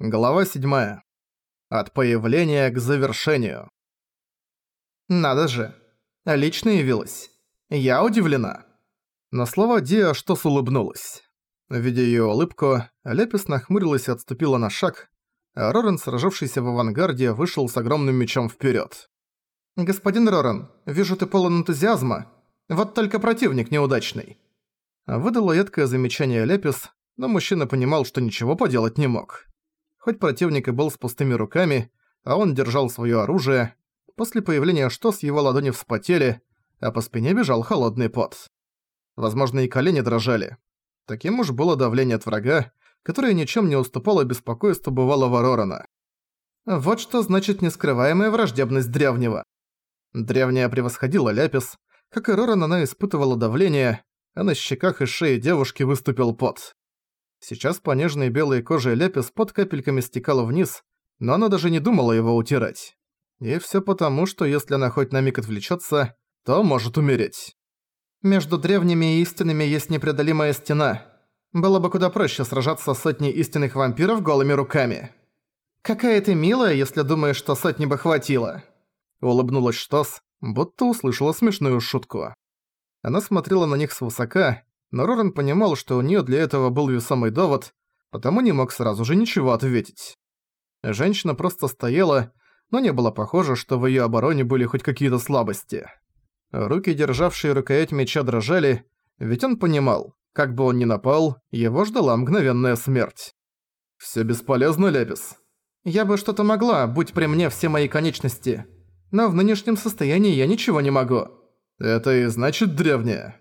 Глава 7. От появления к завершению. Надо же. Лично явилась. Я удивлена. На слова Диа что-с улыбнулась. Видя её улыбку, Лепис нахмурилась и отступила на шаг, а Рорен, сражавшийся в авангарде, вышел с огромным мечом вперёд. «Господин Рорен, вижу, ты полон энтузиазма. Вот только противник неудачный». Выдала едкое замечание Лепис, но мужчина понимал, что ничего поделать не мог. Хоть противник и был с пустыми руками, а он держал своё оружие, после появления Штос его ладони вспотели, а по спине бежал холодный пот. Возможно, и колени дрожали. Таким уж было давление от врага, которое ничем не уступало беспокойству бывалого Рорана. Вот что значит нескрываемая враждебность древнего. Древняя превосходила Ляпис, как и Роран она испытывала давление, а на щеках и шее девушки выступил пот. Сейчас по нежной белой коже Лепис под капельками стекала вниз, но она даже не думала его утирать. И всё потому, что если она хоть на миг отвлечётся, то может умереть. Между древними и истинными есть непреодолимая стена. Было бы куда проще сражаться с сотней истинных вампиров голыми руками. «Какая ты милая, если думаешь, что сотни бы хватило!» Улыбнулась Штос, будто услышала смешную шутку. Она смотрела на них свысока, но Роран понимал, что у неё для этого был весомый довод, потому не мог сразу же ничего ответить. Женщина просто стояла, но не было похоже, что в её обороне были хоть какие-то слабости. Руки, державшие рукоять меча, дрожали, ведь он понимал, как бы он ни напал, его ждала мгновенная смерть. «Всё бесполезно, Лепис?» «Я бы что-то могла, будь при мне все мои конечности, но в нынешнем состоянии я ничего не могу». «Это и значит древняя?»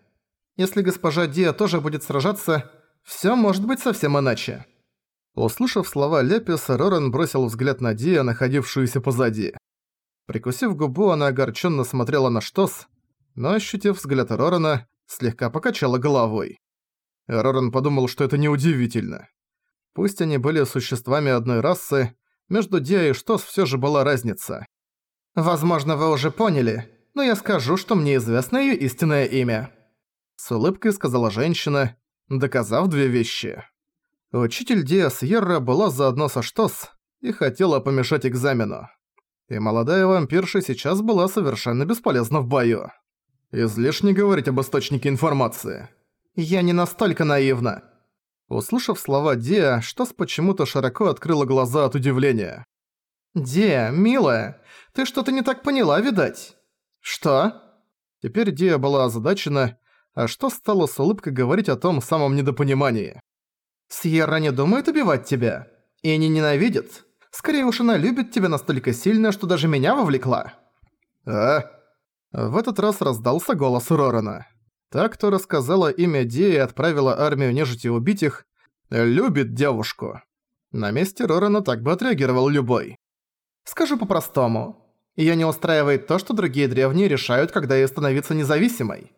Если госпожа Диа тоже будет сражаться, всё может быть совсем иначе». Услышав слова Леписа, Роран бросил взгляд на Диа, находившуюся позади. Прикусив губу, она огорченно смотрела на Штос, но, ощутив взгляд Рорана, слегка покачала головой. Роран подумал, что это неудивительно. Пусть они были существами одной расы, между Диа и Штос всё же была разница. «Возможно, вы уже поняли, но я скажу, что мне известно её истинное имя». С улыбкой сказала женщина, доказав две вещи. Учитель Диас Ерра была заодно со Штос и хотела помешать экзамену. И молодая вампирша сейчас была совершенно бесполезна в бою. Излишне говорить об источнике информации. Я не настолько наивна. Услышав слова Диа, Штос почему-то широко открыла глаза от удивления. «Диа, милая, ты что-то не так поняла, видать?» «Что?» Теперь Диа была озадачена, а что стало с улыбкой говорить о том самом недопонимании. «Сьерра не думает убивать тебя. И не ненавидит. Скорее уж она любит тебя настолько сильно, что даже меня вовлекла». «А?» В этот раз раздался голос Рорана. Та, кто рассказала имя Ди и отправила армию нежити убить их, любит девушку. На месте Рорана так бы отреагировал любой. «Скажу по-простому. Её не устраивает то, что другие древние решают, когда ей становиться независимой.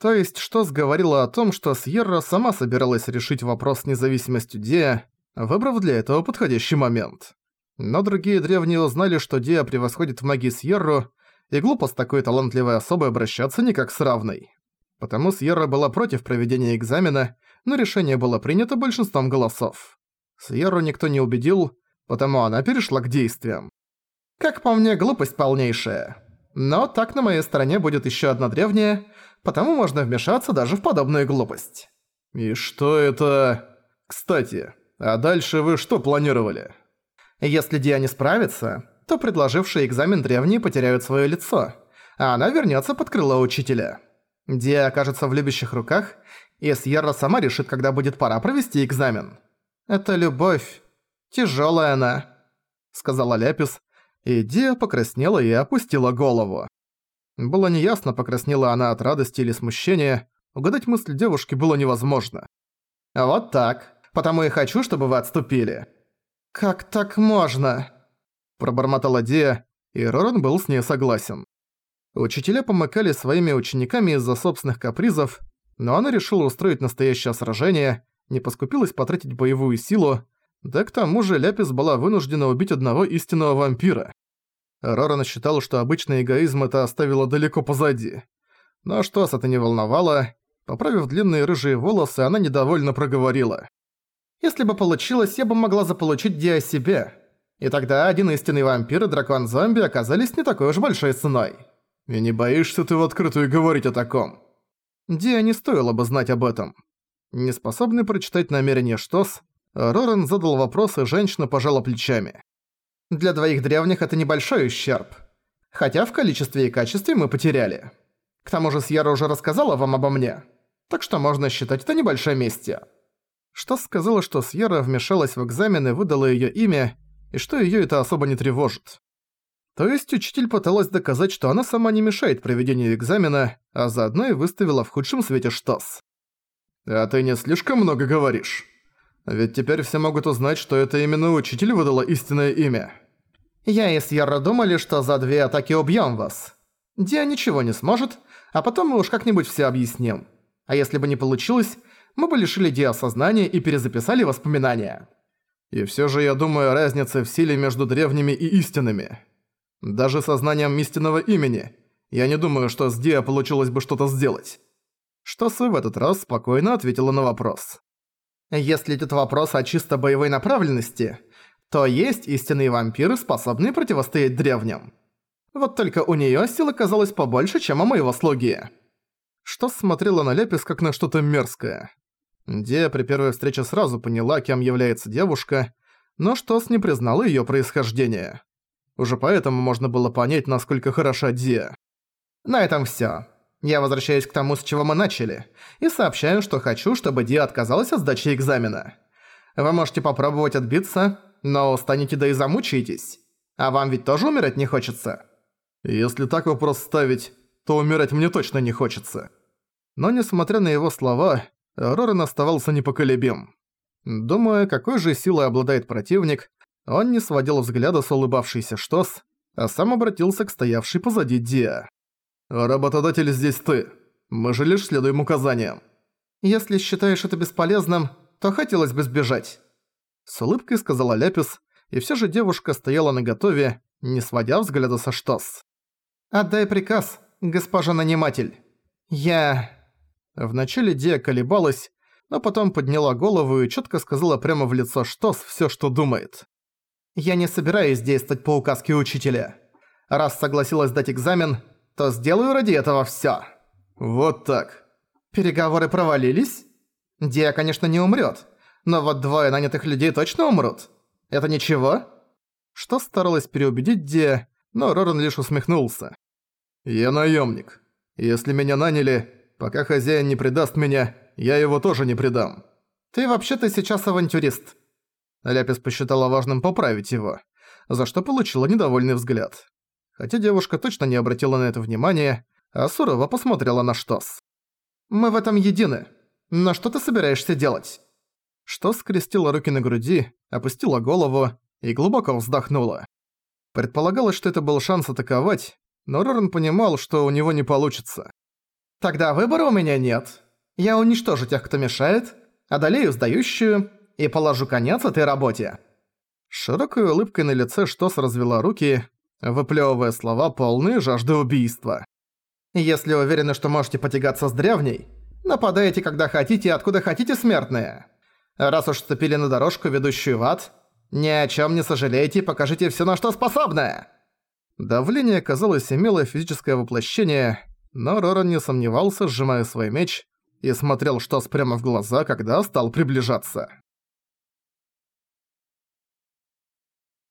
То есть Штос говорила о том, что Сьерра сама собиралась решить вопрос с независимостью Диа, выбрав для этого подходящий момент. Но другие древние узнали, что Диа превосходит в магии Сьерру, и глупо с такой талантливой особой обращаться никак с равной. Потому Сьерра была против проведения экзамена, но решение было принято большинством голосов. Сьерру никто не убедил, потому она перешла к действиям. «Как по мне, глупость полнейшая. Но так на моей стороне будет еще одна древняя, потому можно вмешаться даже в подобную глупость. И что это... Кстати, а дальше вы что планировали? Если Диа не справится, то предложившие экзамен древние потеряют свое лицо, а она вернется под крыло учителя. Диа окажется в любящих руках, и Сьерра сама решит, когда будет пора провести экзамен. «Это любовь. Тяжелая она», — сказала Ляпис, и Диа покраснела и опустила голову. Было неясно, покраснела она от радости или смущения, угадать мысль девушки было невозможно. «Вот так. Потому и хочу, чтобы вы отступили». «Как так можно?» Пробормотала Дия, и Роран был с ней согласен. Учителя помыкали своими учениками из-за собственных капризов, но она решила устроить настоящее сражение, не поскупилась потратить боевую силу, да к тому же Ляпис была вынуждена убить одного истинного вампира. Роран считал, что обычный эгоизм это оставило далеко позади. Но что с это не волновало, поправив длинные рыжие волосы, она недовольно проговорила. Если бы получилось, я бы могла заполучить Диа себе. И тогда один истинный вампир и дракон-зомби оказались не такой уж большой ценой. И не боишься ты в открытую говорить о таком? Диа не стоило бы знать об этом. Неспособный прочитать намерение Штос, Рорен задал вопрос, и женщина пожала плечами. Для двоих древних это небольшой ущерб. Хотя в количестве и качестве мы потеряли. К тому же Сьерра уже рассказала вам обо мне. Так что можно считать это небольшой местью. Штос сказала, что Сьерра вмешалась в экзамен и выдала её имя, и что её это особо не тревожит. То есть учитель пыталась доказать, что она сама не мешает проведению экзамена, а заодно и выставила в худшем свете Штос. «А ты не слишком много говоришь? Ведь теперь все могут узнать, что это именно учитель выдала истинное имя». «Я и Сьерра думали, что за две атаки убьём вас. Диа ничего не сможет, а потом мы уж как-нибудь все объясним. А если бы не получилось, мы бы лишили Диа сознания и перезаписали воспоминания». И все же я думаю о разнице в силе между древними и истинными. Даже со знанием истинного имени. Я не думаю, что с Диа получилось бы что-то сделать. Штосы в этот раз спокойно ответила на вопрос. Если идет вопрос о чисто боевой направленности, то есть истинные вампиры, способные противостоять древним. Вот только у неё сила казалась побольше, чем у моего слуги. Что смотрела на Лепис как на что-то мерзкое. Дия при первой встрече сразу поняла, кем является девушка, но Штос не признал её происхождение. Уже поэтому можно было понять, насколько хороша Дия. На этом всё. Я возвращаюсь к тому, с чего мы начали, и сообщаю, что хочу, чтобы Дия отказалась от сдачи экзамена. Вы можете попробовать отбиться, но устанете да и замучаетесь. А вам ведь тоже умирать не хочется? Если так вопрос ставить, то умирать мне точно не хочется. Но несмотря на его слова, Рорен оставался непоколебим. Думая, какой же силой обладает противник, он не сводил взгляда с улыбавшейся Штос, а сам обратился к стоявшей позади Диа. «Работодатель здесь ты. Мы же лишь следуем указаниям». «Если считаешь это бесполезным, то хотелось бы сбежать». С улыбкой сказала Ляпис, и все же девушка стояла наготове, не сводя взгляда со Штос. «Отдай приказ, госпожа наниматель. Я...» Вначале Дия колебалась, но потом подняла голову и четко сказала прямо в лицо Штос все, что думает. «Я не собираюсь действовать по указке учителя. Раз согласилась дать экзамен, то сделаю ради этого всё». «Вот так». «Переговоры провалились? Дия, конечно, не умрёт, но вот двое нанятых людей точно умрут. Это ничего?» Что старалась переубедить Дия, но Роран лишь усмехнулся. «Я наёмник. Если меня наняли, пока хозяин не предаст меня, я его тоже не предам». «Ты вообще-то сейчас авантюрист». Ляпис посчитала важным поправить его, за что получила недовольный взгляд. Хотя девушка точно не обратила на это внимания, а сурово посмотрела на Штос. «Мы в этом едины. Но что ты собираешься делать?» Штос скрестила руки на груди, опустила голову и глубоко вздохнула. Предполагалось, что это был шанс атаковать, но Роран понимал, что у него не получится. «Тогда выбора у меня нет. Я уничтожу тех, кто мешает, одолею сдающую и положу конец этой работе». широкой улыбкой на лице Штос развела руки, выплёвывая слова полные жажды убийства. «Если уверены, что можете потягаться с древней, нападайте, когда хотите и откуда хотите, смертные. Раз уж вступили на дорожку, ведущую в ад, ни о чем не сожалейте и покажите все, на что способны!» Давление, казалось, имело физическое воплощение, но Роран не сомневался, сжимая свой меч, и смотрел Штос прямо в глаза, когда стал приближаться.